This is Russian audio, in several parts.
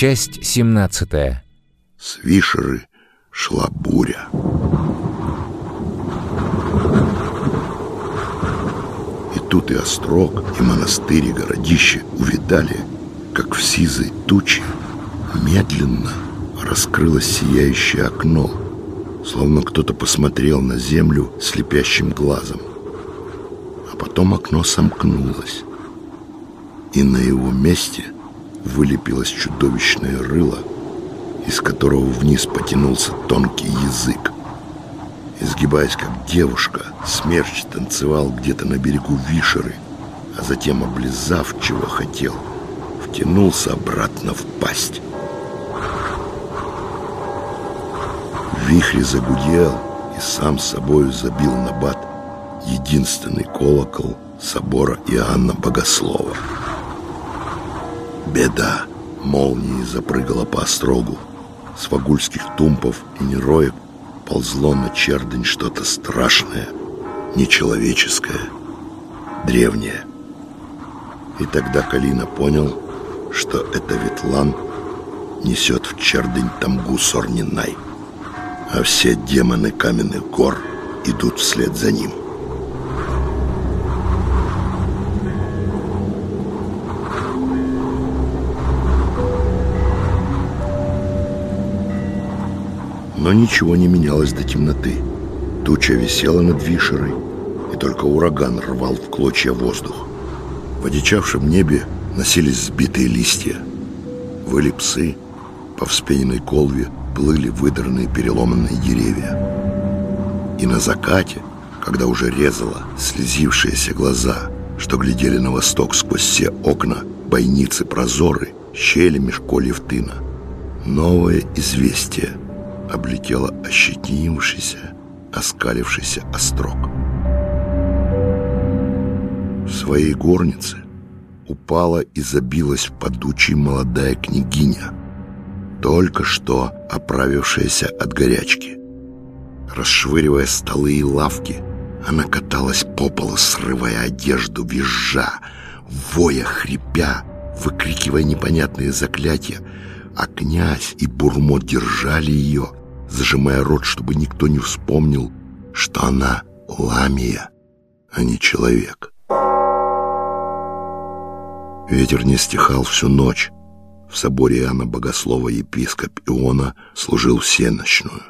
Часть 17 С Вишеры шла буря. И тут и острог, и монастырь, и городище увидали, как в сизой туче медленно раскрылось сияющее окно, словно кто-то посмотрел на землю слепящим глазом. А потом окно сомкнулось, и на его месте вылепилось чудовищное рыло, из которого вниз потянулся тонкий язык. Изгибаясь как девушка, смерч танцевал где-то на берегу Вишеры, а затем, облизав, чего хотел, втянулся обратно в пасть. Вихрь загудел и сам собою забил на бат единственный колокол собора Иоанна Богослова. Беда молнией запрыгала по острогу. С вагульских тумпов и нероек ползло на чердень что-то страшное, нечеловеческое, древнее. И тогда Калина понял, что это Ветлан несет в чердень тамгу Сорнинай, а все демоны каменных гор идут вслед за ним. Но ничего не менялось до темноты. Туча висела над Вишерой, и только ураган рвал в клочья воздух. В одичавшем небе носились сбитые листья. Выли псы, по вспененной колве плыли выдранные переломанные деревья. И на закате, когда уже резало слезившиеся глаза, что глядели на восток сквозь все окна, бойницы, прозоры, щели меж кольев тына, новое известие — облетела ощетинившийся, оскалившийся острог. В своей горнице упала и забилась в подучий молодая княгиня, только что оправившаяся от горячки. Расшвыривая столы и лавки, она каталась по полу, срывая одежду, визжа, воя, хрипя, выкрикивая непонятные заклятия, а князь и Бурмо держали ее, зажимая рот, чтобы никто не вспомнил, что она ламия, а не человек. Ветер не стихал всю ночь. В соборе Иоанна Богослова епископ Иона служил всеночную.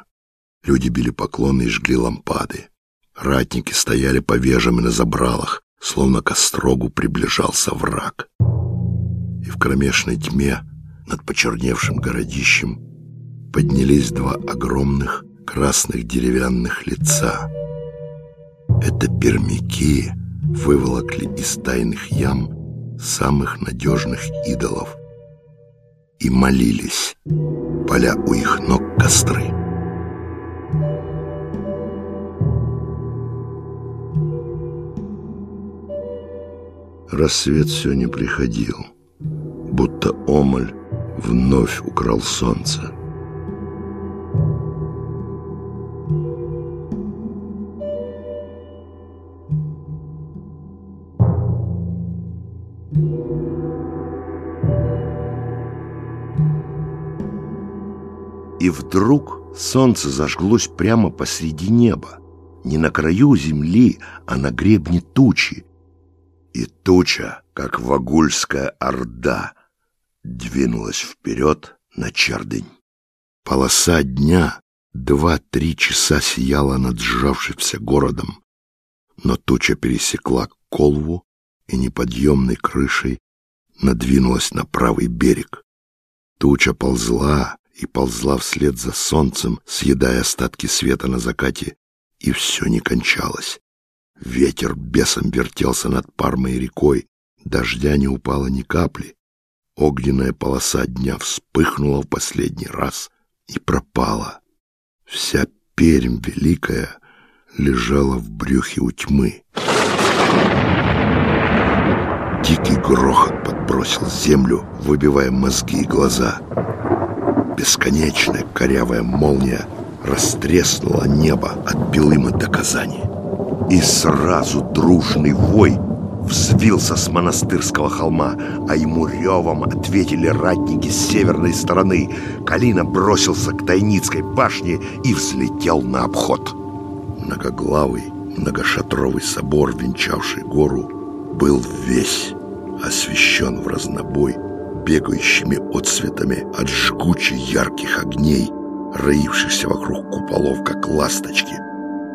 Люди били поклоны и жгли лампады. Ратники стояли по вежам и на забралах, словно к острогу приближался враг. И в кромешной тьме над почерневшим городищем поднялись два огромных красных деревянных лица. Это пермяки выволокли из тайных ям самых надежных идолов и молились, поля у их ног костры. Рассвет все не приходил, будто омоль вновь украл солнце. Вдруг солнце зажглось прямо посреди неба, не на краю земли, а на гребне тучи. И туча, как вагульская орда, двинулась вперед на чердень. Полоса дня два-три часа сияла над сжавшимся городом, но туча пересекла колву и неподъемной крышей надвинулась на правый берег. Туча ползла, и ползла вслед за солнцем, съедая остатки света на закате, и все не кончалось. Ветер бесом вертелся над Пармой рекой, дождя не упало ни капли. Огненная полоса дня вспыхнула в последний раз и пропала. Вся Пермь великая лежала в брюхе у тьмы. Дикий грохот подбросил землю, выбивая мозги и глаза. Бесконечная корявая молния растреснула небо от Белыма до Казани. И сразу дружный вой взвился с монастырского холма, а ему ревом ответили ратники с северной стороны. Калина бросился к Тайницкой башне и взлетел на обход. Многоглавый, многошатровый собор, венчавший гору, был весь освещен в разнобой бегающими отцветами от жгуче ярких огней, роившихся вокруг куполов, как ласточки —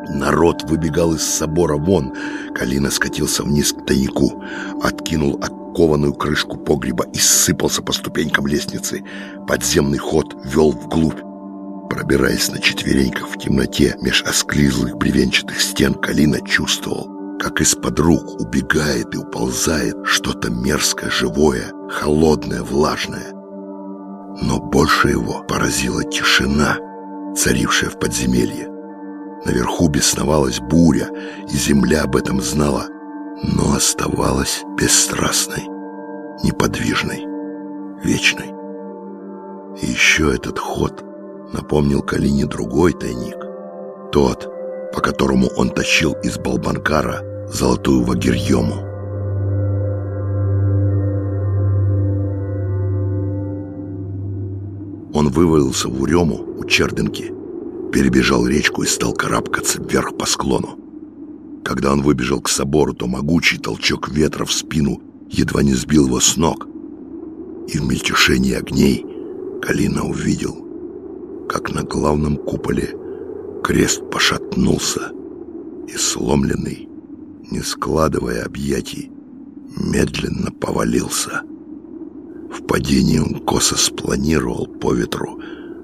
Народ выбегал из собора вон. Калина скатился вниз к тайнику, откинул окованную крышку погреба и сыпался по ступенькам лестницы. Подземный ход вел вглубь. Пробираясь на четвереньках в темноте меж осклизлых бревенчатых стен, Калина чувствовал, как из-под рук убегает и уползает что-то мерзкое, живое, холодное, влажное. Но больше его поразила тишина, царившая в подземелье. Наверху бесновалась буря, и земля об этом знала, но оставалась бесстрастной, неподвижной, вечной. И еще этот ход напомнил Калине другой тайник, тот, по которому он тащил из Балбанкара золотую вагирьему. Он вывалился в Урему у Чердынки перебежал речку и стал карабкаться вверх по склону. Когда он выбежал к собору, то могучий толчок ветра в спину едва не сбил его с ног. И в мельтешении огней Калина увидел, как на главном куполе крест пошатнулся и сломленный, не складывая объятий, медленно повалился. В падении он косо спланировал по ветру,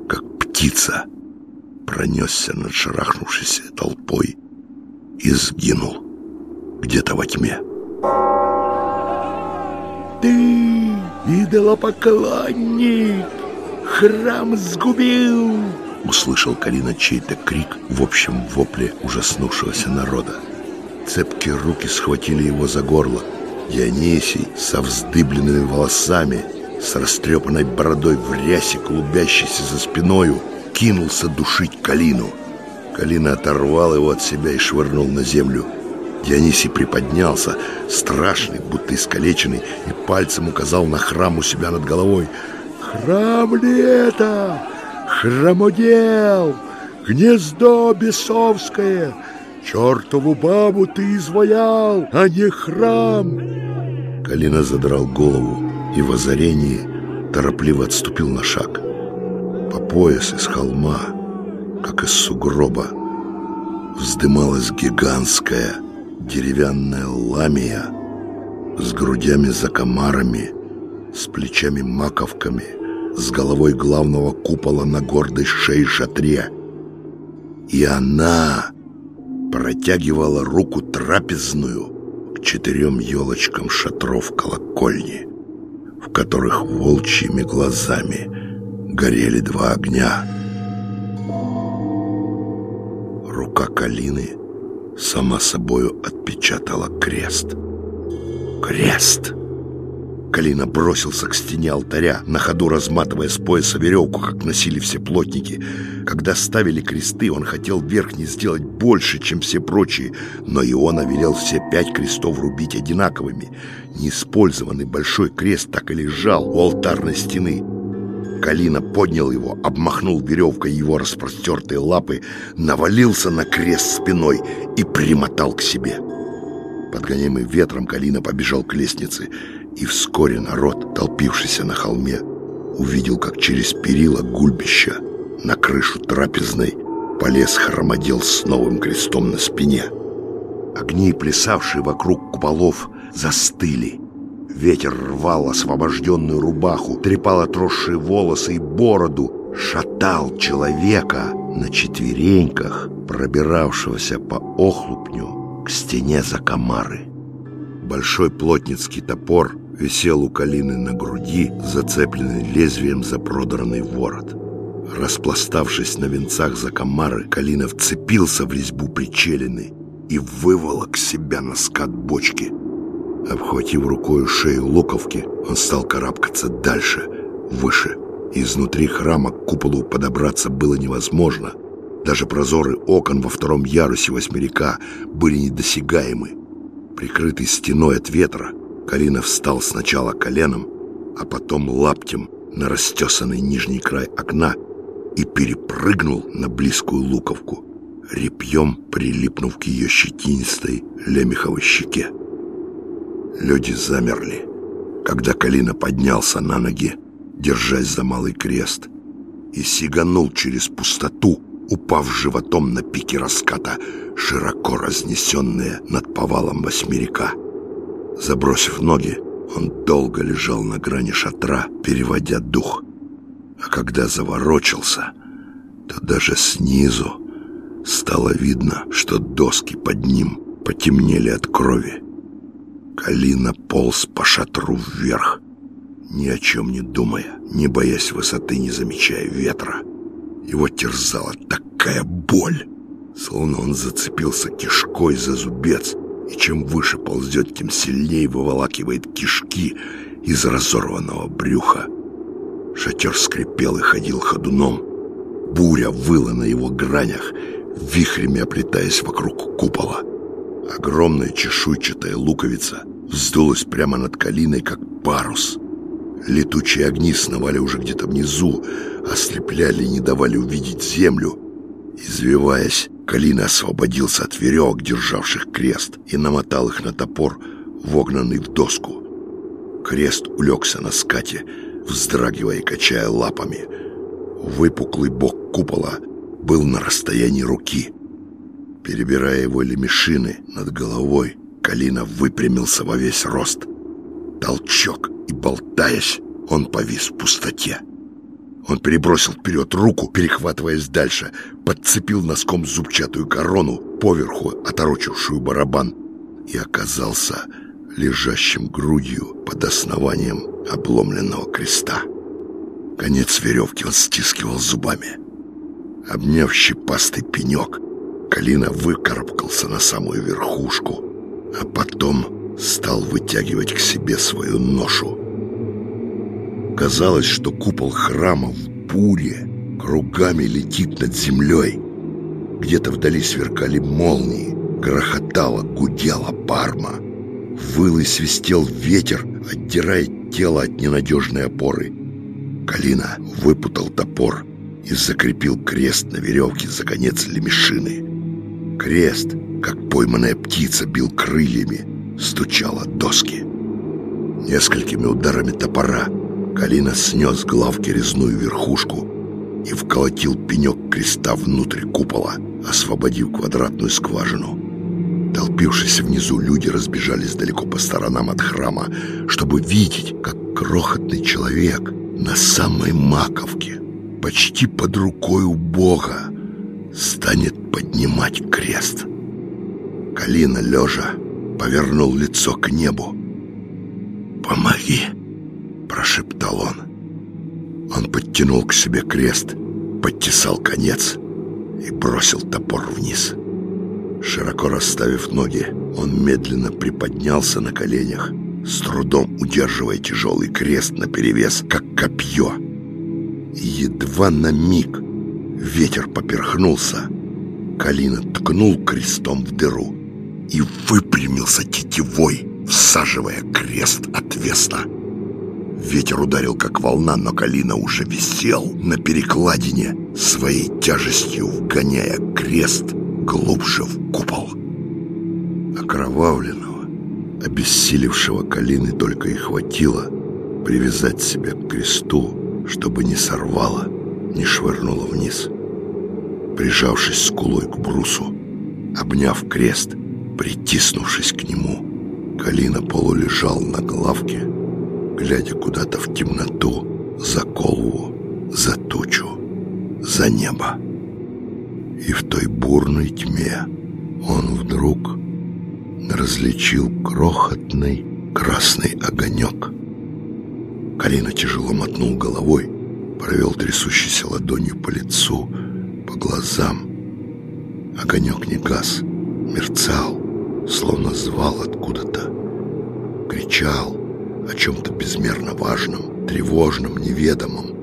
как птица — пронесся над шарахнувшейся толпой и сгинул где-то во тьме. «Ты, идолопоклонник, храм сгубил!» Услышал Калина чей-то крик в общем вопле ужаснувшегося народа. Цепкие руки схватили его за горло. Дионисий со вздыбленными волосами, с растрепанной бородой в рясе, клубящейся за спиною, кинулся душить Калину. Калина оторвал его от себя и швырнул на землю. Дионисий приподнялся, страшный, будто искалеченный, и пальцем указал на храм у себя над головой. «Храм ли это? Храмодел! Гнездо бесовское! Чертову бабу ты изваял, а не храм!» Калина задрал голову и в озарении торопливо отступил на шаг по пояс из холма, как из сугроба, вздымалась гигантская деревянная ламия с грудями за комарами, с плечами-маковками, с головой главного купола на гордой шее шатре. И она протягивала руку трапезную к четырем елочкам шатров колокольни, в которых волчьими глазами – горели два огня. Рука Калины сама собою отпечатала крест. Крест! Калина бросился к стене алтаря, на ходу разматывая с пояса веревку, как носили все плотники. Когда ставили кресты, он хотел верхний сделать больше, чем все прочие, но Иона велел все пять крестов рубить одинаковыми. Неиспользованный большой крест так и лежал у алтарной стены. Калина поднял его, обмахнул веревкой его распростертые лапы, навалился на крест спиной и примотал к себе. Подгоняемый ветром Калина побежал к лестнице, и вскоре народ, толпившийся на холме, увидел, как через перила гульбища на крышу трапезной полез хромодел с новым крестом на спине. Огни, плясавшие вокруг куполов, застыли, Ветер рвал освобожденную рубаху, трепал отросшие волосы и бороду, шатал человека на четвереньках, пробиравшегося по охлупню к стене за комары. Большой плотницкий топор висел у Калины на груди, зацепленный лезвием за продранный ворот. Распластавшись на венцах за комары, Калина вцепился в резьбу причелины и выволок себя на скат бочки – Обхватив рукой шею луковки, он стал карабкаться дальше, выше. Изнутри храма к куполу подобраться было невозможно. Даже прозоры окон во втором ярусе восьмерика были недосягаемы. Прикрытый стеной от ветра, Калина встал сначала коленом, а потом лаптем на растесанный нижний край окна и перепрыгнул на близкую луковку, репьем прилипнув к ее щетинистой лемеховой щеке. Люди замерли, когда Калина поднялся на ноги, держась за малый крест, и сиганул через пустоту, упав животом на пике раската, широко разнесенные над повалом восьмерика. Забросив ноги, он долго лежал на грани шатра, переводя дух. А когда заворочился, то даже снизу стало видно, что доски под ним потемнели от крови. Калина полз по шатру вверх, ни о чем не думая, не боясь высоты, не замечая ветра. Его терзала такая боль, словно он зацепился кишкой за зубец, и чем выше ползет, тем сильнее выволакивает кишки из разорванного брюха. Шатер скрипел и ходил ходуном. Буря выла на его гранях, вихрями оплетаясь вокруг купола. Огромная чешуйчатая луковица вздулась прямо над калиной, как парус. Летучие огни сновали уже где-то внизу, ослепляли и не давали увидеть землю. Извиваясь, Калина освободился от веревок, державших крест, и намотал их на топор, вогнанный в доску. Крест улегся на скате, вздрагивая и качая лапами. Выпуклый бок купола был на расстоянии руки. Перебирая его лемешины над головой, Калина выпрямился во весь рост. Толчок, и, болтаясь, он повис в пустоте. Он перебросил вперед руку, перехватываясь дальше, подцепил носком зубчатую корону, поверху оторочившую барабан, и оказался лежащим грудью под основанием обломленного креста. Конец веревки он стискивал зубами. Обняв щепастый пенек, Калина выкарабкался на самую верхушку, а потом стал вытягивать к себе свою ношу. Казалось, что купол храма в буре кругами летит над землей. Где-то вдали сверкали молнии, грохотала, гудела парма. Выл и свистел ветер, отдирая тело от ненадежной опоры. Калина выпутал топор и закрепил крест на веревке за конец лемешины. Крест, как пойманная птица, бил крыльями, стучал от доски. Несколькими ударами топора Калина снес главки резную верхушку и вколотил пенек креста внутрь купола, освободив квадратную скважину. Толпившиеся внизу люди разбежались далеко по сторонам от храма, чтобы видеть, как крохотный человек на самой маковке, почти под рукой у Бога, станет поднимать крест. Калина, лежа, повернул лицо к небу. «Помоги!» Прошептал он. Он подтянул к себе крест, подтесал конец и бросил топор вниз. Широко расставив ноги, он медленно приподнялся на коленях, с трудом удерживая тяжелый крест наперевес, как копье. Едва на миг ветер поперхнулся, Калина ткнул крестом в дыру и выпрямился тетивой, всаживая крест отвесно. Ветер ударил, как волна, но Калина уже висел на перекладине, своей тяжестью вгоняя крест глубже в купол. Окровавленного, обессилевшего Калины только и хватило привязать себя к кресту, чтобы не сорвало, не швырнуло вниз. Прижавшись скулой к брусу, обняв крест, притиснувшись к нему, Калина полулежал на главке, глядя куда-то в темноту, за колву, за тучу, за небо. И в той бурной тьме он вдруг различил крохотный красный огонек. Карина тяжело мотнул головой, провел трясущейся ладонью по лицу, по глазам. Огонек не гас, мерцал, словно звал откуда-то, кричал, о чем-то безмерно важном, тревожном, неведомом,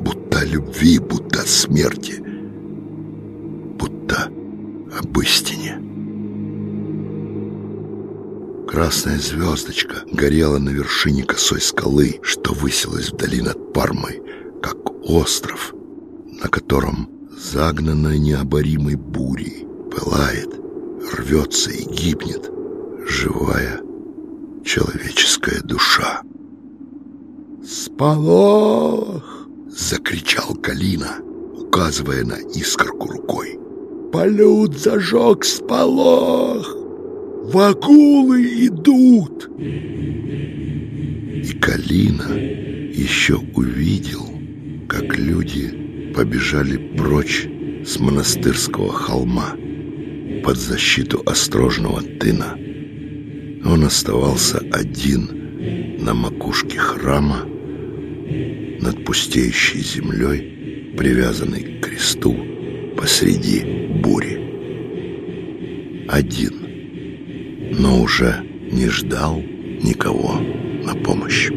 будто любви, будто смерти, будто об истине. Красная звездочка горела на вершине косой скалы, что высилась вдали над Пармой, как остров, на котором загнанная необоримой бурей пылает, рвется и гибнет живая человеческая душа. «Сполох!» — закричал Калина, указывая на искорку рукой. «Полют зажег сполох! Вагулы идут!» И Калина еще увидел, как люди побежали прочь с монастырского холма под защиту острожного тына. Он оставался один на макушке храма над пустеющей землей, привязанный к кресту посреди бури. Один, но уже не ждал никого на помощь.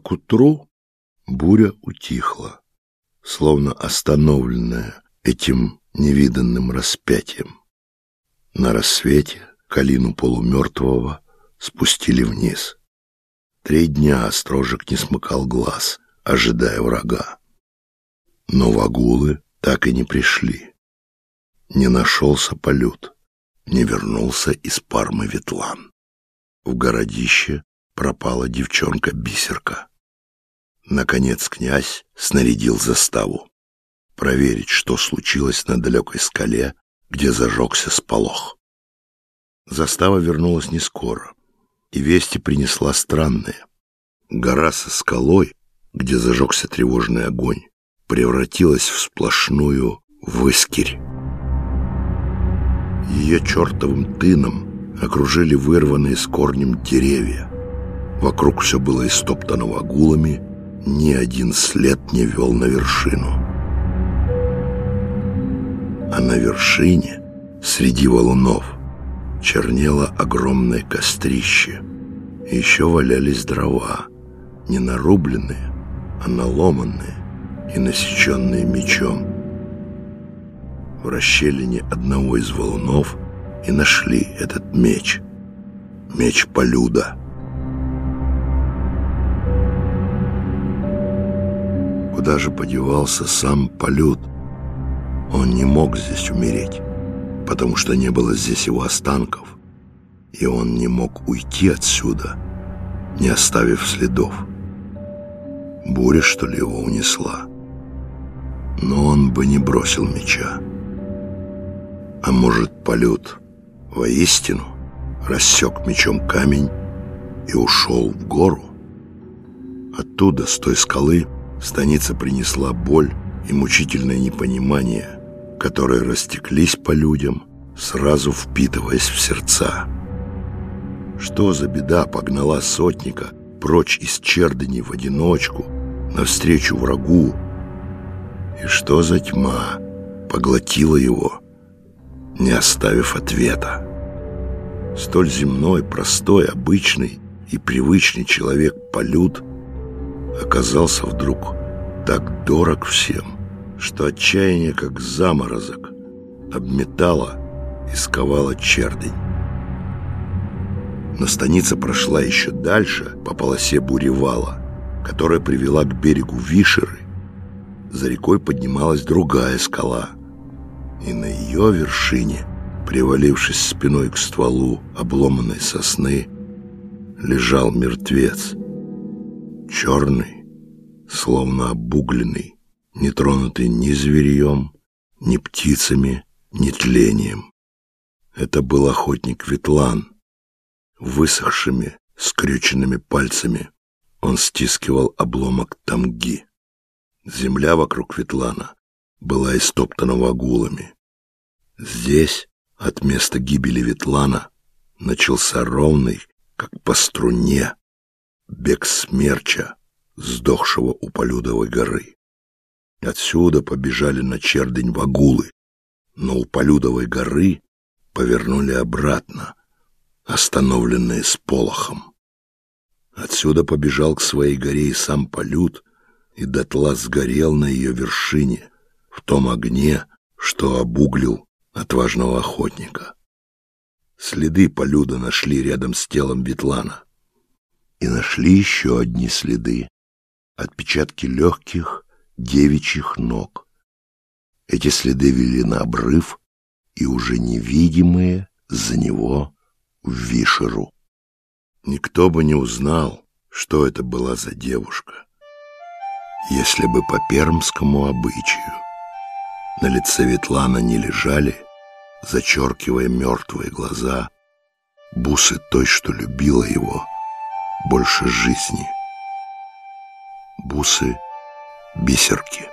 К утру буря утихла, словно остановленная этим невиданным распятием. На рассвете Калину полумертвого спустили вниз. Три дня Острожек не смыкал глаз, ожидая врага. Но вагулы так и не пришли. Не нашелся полют, не вернулся из Пармы Ветлан. В городище пропала девчонка-бисерка. Наконец князь снарядил заставу проверить, что случилось на далекой скале, где зажегся сполох. Застава вернулась не скоро, и вести принесла странные. Гора со скалой, где зажегся тревожный огонь, превратилась в сплошную выскирь. Ее чертовым тыном окружили вырванные с корнем деревья. Вокруг все было истоптано вагулами, ни один след не вел на вершину. А на вершине, среди валунов, чернело огромное кострище. еще валялись дрова, не нарубленные, а наломанные и насеченные мечом. В расщелине одного из валунов и нашли этот меч. Меч Полюда — Куда же подевался сам полют? Он не мог здесь умереть, потому что не было здесь его останков, и он не мог уйти отсюда, не оставив следов. Буря, что ли, его унесла? Но он бы не бросил меча. А может, полют воистину рассек мечом камень и ушел в гору? Оттуда, с той скалы, Станица принесла боль и мучительное непонимание, которые растеклись по людям, сразу впитываясь в сердца. Что за беда погнала сотника прочь из Чердани в одиночку, навстречу врагу? И что за тьма поглотила его, не оставив ответа? Столь земной, простой, обычный и привычный человек-полют оказался вдруг так дорог всем, что отчаяние, как заморозок, обметало и сковало чердень. Но станица прошла еще дальше по полосе буревала, которая привела к берегу Вишеры. За рекой поднималась другая скала, и на ее вершине, привалившись спиной к стволу обломанной сосны, лежал мертвец — черный, словно обугленный, не тронутый ни зверьем, ни птицами, ни тлением. Это был охотник Ветлан. Высохшими, скрюченными пальцами он стискивал обломок тамги. Земля вокруг Ветлана была истоптана вагулами. Здесь, от места гибели Ветлана, начался ровный, как по струне, бег смерча, сдохшего у Полюдовой горы. Отсюда побежали на чердень вагулы, но у Полюдовой горы повернули обратно остановленные с полохом. Отсюда побежал к своей горе и сам полют, и дотла сгорел на ее вершине, в том огне, что обуглил отважного охотника. Следы полюда нашли рядом с телом Ветлана. И нашли еще одни следы. Отпечатки легких девичьих ног. Эти следы вели на обрыв и уже невидимые за него в Вишеру. Никто бы не узнал, что это была за девушка, если бы по пермскому обычаю на лице Ветлана не лежали, зачеркивая мертвые глаза, бусы той, что любила его больше жизни. Бусы бисерки.